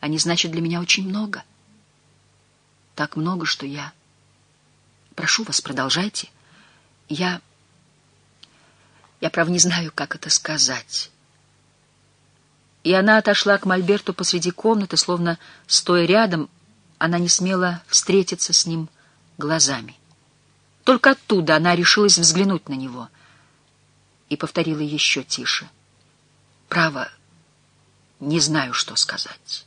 Они значат для меня очень много. Так много, что я... Прошу вас, продолжайте. Я... Я, правда, не знаю, как это сказать. И она отошла к Мольберту посреди комнаты, словно, стоя рядом, она не смела встретиться с ним глазами. Только оттуда она решилась взглянуть на него и повторила еще тише. «Право, не знаю, что сказать».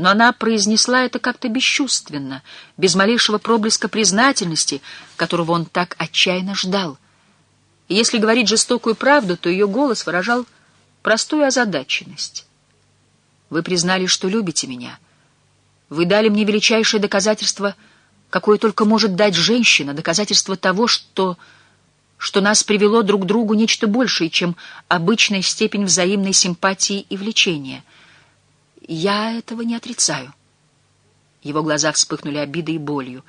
Но она произнесла это как-то бесчувственно, без малейшего проблеска признательности, которого он так отчаянно ждал. И если говорить жестокую правду, то ее голос выражал простую озадаченность. «Вы признали, что любите меня. Вы дали мне величайшее доказательство, какое только может дать женщина, доказательство того, что что нас привело друг к другу нечто большее, чем обычная степень взаимной симпатии и влечения. Я этого не отрицаю. Его глаза вспыхнули обидой и болью,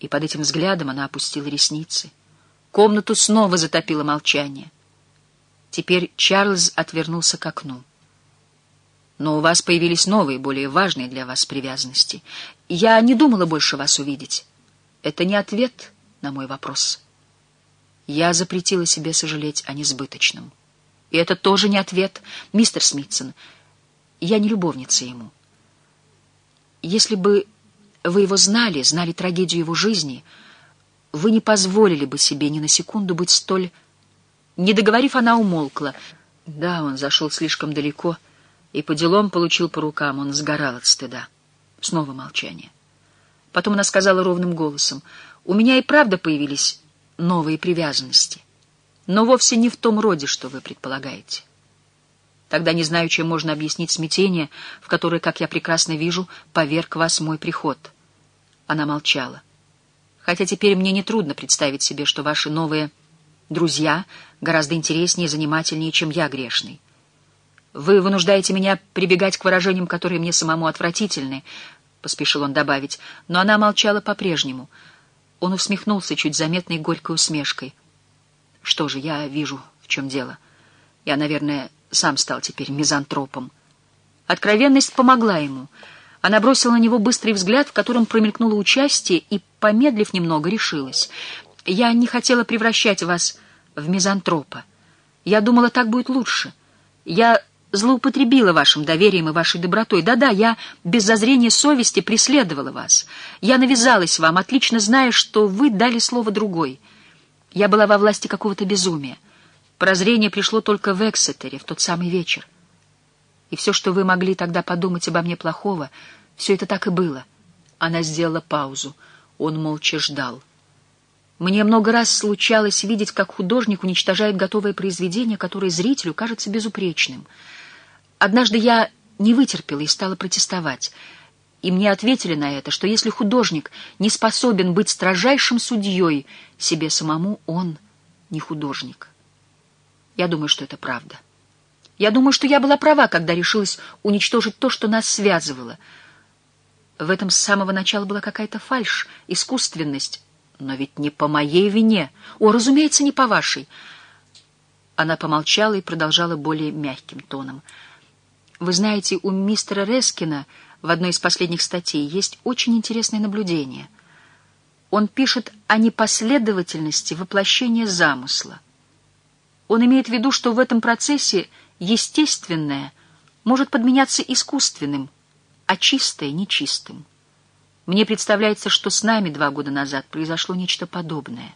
и под этим взглядом она опустила ресницы. Комнату снова затопило молчание. Теперь Чарльз отвернулся к окну. Но у вас появились новые, более важные для вас привязанности. Я не думала больше вас увидеть. Это не ответ на мой вопрос. Я запретила себе сожалеть о несбыточном. И это тоже не ответ, мистер Смитсон. Я не любовница ему. Если бы вы его знали, знали трагедию его жизни, вы не позволили бы себе ни на секунду быть столь не договорив, она умолкла. Да, он зашел слишком далеко и по делам получил по рукам. Он сгорал от стыда. Снова молчание. Потом она сказала ровным голосом, «У меня и правда появились новые привязанности, но вовсе не в том роде, что вы предполагаете. Тогда не знаю, чем можно объяснить смятение, в которое, как я прекрасно вижу, поверг вас мой приход». Она молчала. «Хотя теперь мне нетрудно представить себе, что ваши новые друзья гораздо интереснее и занимательнее, чем я грешный. Вы вынуждаете меня прибегать к выражениям, которые мне самому отвратительны, — поспешил он добавить, но она молчала по-прежнему. Он усмехнулся чуть заметной горькой усмешкой. Что же, я вижу, в чем дело. Я, наверное, сам стал теперь мизантропом. Откровенность помогла ему. Она бросила на него быстрый взгляд, в котором промелькнуло участие, и, помедлив немного, решилась. «Я не хотела превращать вас в мизантропа. Я думала, так будет лучше. Я злоупотребила вашим доверием и вашей добротой. Да-да, я без зазрения совести преследовала вас. Я навязалась вам, отлично зная, что вы дали слово другой. Я была во власти какого-то безумия. Прозрение пришло только в Эксетере, в тот самый вечер. И все, что вы могли тогда подумать обо мне плохого, все это так и было. Она сделала паузу. Он молча ждал. Мне много раз случалось видеть, как художник уничтожает готовое произведение, которое зрителю кажется безупречным. Однажды я не вытерпела и стала протестовать. И мне ответили на это, что если художник не способен быть строжайшим судьей себе самому, он не художник. Я думаю, что это правда. Я думаю, что я была права, когда решилась уничтожить то, что нас связывало. В этом с самого начала была какая-то фальшь, искусственность, но ведь не по моей вине. О, разумеется, не по вашей. Она помолчала и продолжала более мягким тоном. Вы знаете, у мистера Рескина в одной из последних статей есть очень интересное наблюдение. Он пишет о непоследовательности воплощения замысла. Он имеет в виду, что в этом процессе естественное может подменяться искусственным, а чистое — нечистым. Мне представляется, что с нами два года назад произошло нечто подобное.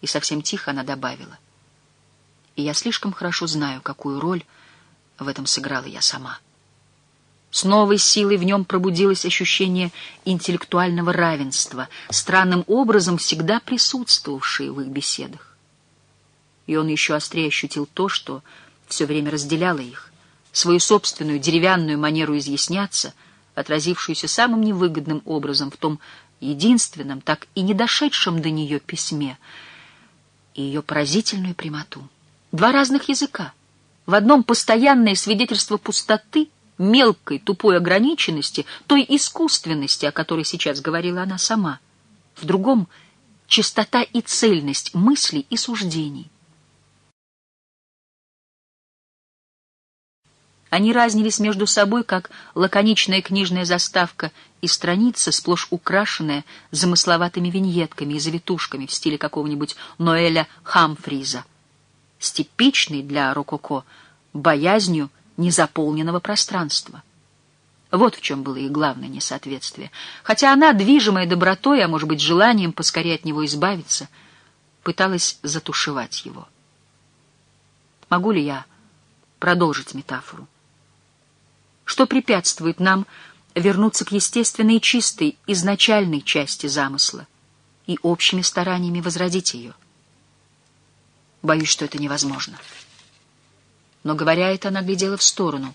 И совсем тихо она добавила. И я слишком хорошо знаю, какую роль в этом сыграла я сама. С новой силой в нем пробудилось ощущение интеллектуального равенства, странным образом всегда присутствовавшее в их беседах. И он еще острее ощутил то, что все время разделяло их, свою собственную деревянную манеру изъясняться — отразившуюся самым невыгодным образом в том единственном, так и не дошедшем до нее письме, и ее поразительную прямоту. Два разных языка. В одном постоянное свидетельство пустоты, мелкой, тупой ограниченности, той искусственности, о которой сейчас говорила она сама. В другом — чистота и цельность мыслей и суждений. Они разнились между собой, как лаконичная книжная заставка и страница, сплошь украшенная замысловатыми виньетками и завитушками в стиле какого-нибудь Ноэля Хамфриза, с типичной для рококо боязнью незаполненного пространства. Вот в чем было их главное несоответствие. Хотя она, движимая добротой, а может быть желанием поскорее от него избавиться, пыталась затушевать его. Могу ли я продолжить метафору? Что препятствует нам вернуться к естественной чистой, изначальной части замысла и общими стараниями возродить ее? Боюсь, что это невозможно. Но, говоря это, она глядела в сторону.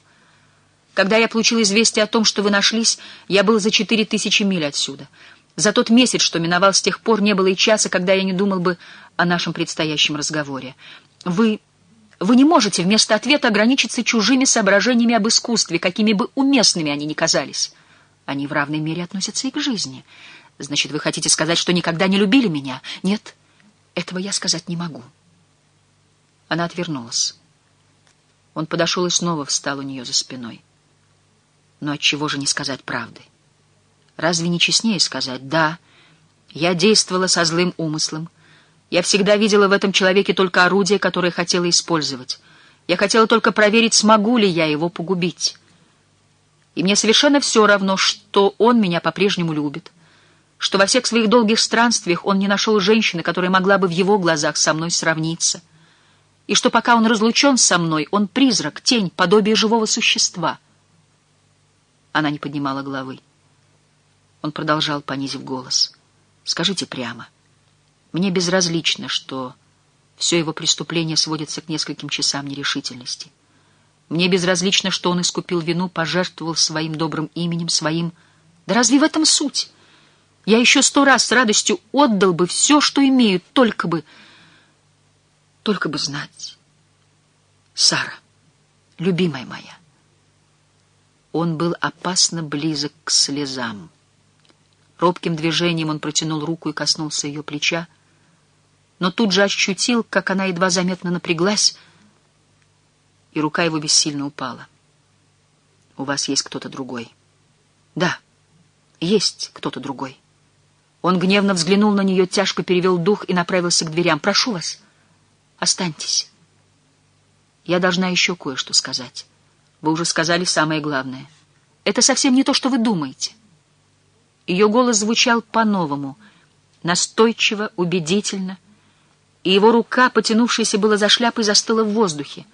Когда я получил известие о том, что вы нашлись, я был за четыре тысячи миль отсюда. За тот месяц, что миновал с тех пор, не было и часа, когда я не думал бы о нашем предстоящем разговоре. Вы вы не можете вместо ответа ограничиться чужими соображениями об искусстве, какими бы уместными они ни казались. Они в равной мере относятся и к жизни. Значит, вы хотите сказать, что никогда не любили меня? Нет, этого я сказать не могу. Она отвернулась. Он подошел и снова встал у нее за спиной. Но отчего же не сказать правды? Разве не честнее сказать «да», я действовала со злым умыслом, я всегда видела в этом человеке только орудие, которое хотела использовать. Я хотела только проверить, смогу ли я его погубить. И мне совершенно все равно, что он меня по-прежнему любит, что во всех своих долгих странствиях он не нашел женщины, которая могла бы в его глазах со мной сравниться, и что пока он разлучен со мной, он призрак, тень, подобие живого существа. Она не поднимала головы. Он продолжал, понизив голос. «Скажите прямо». Мне безразлично, что все его преступление сводится к нескольким часам нерешительности. Мне безразлично, что он искупил вину, пожертвовал своим добрым именем, своим... Да разве в этом суть? Я еще сто раз с радостью отдал бы все, что имею, только бы... Только бы знать. Сара, любимая моя. Он был опасно близок к слезам. Робким движением он протянул руку и коснулся ее плеча, но тут же ощутил, как она едва заметно напряглась, и рука его бессильно упала. «У вас есть кто-то другой». «Да, есть кто-то другой». Он гневно взглянул на нее, тяжко перевел дух и направился к дверям. «Прошу вас, останьтесь. Я должна еще кое-что сказать. Вы уже сказали самое главное. Это совсем не то, что вы думаете». Ее голос звучал по-новому, настойчиво, убедительно — и его рука, потянувшаяся было за шляпой, застыла в воздухе.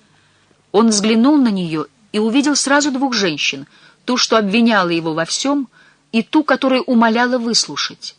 Он взглянул на нее и увидел сразу двух женщин, ту, что обвиняла его во всем, и ту, которая умоляла выслушать.